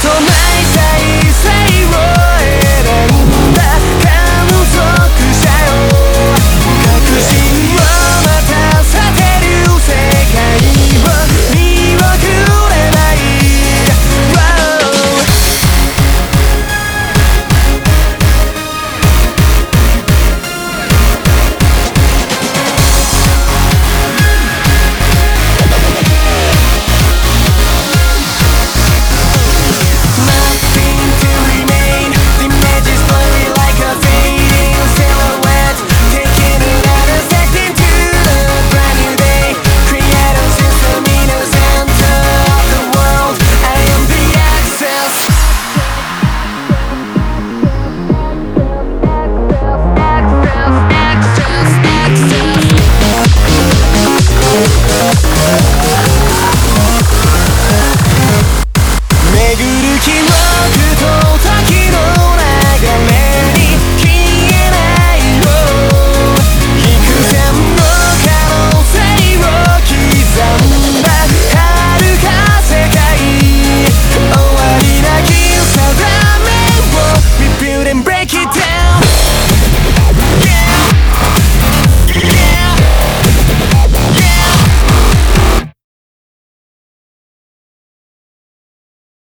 求め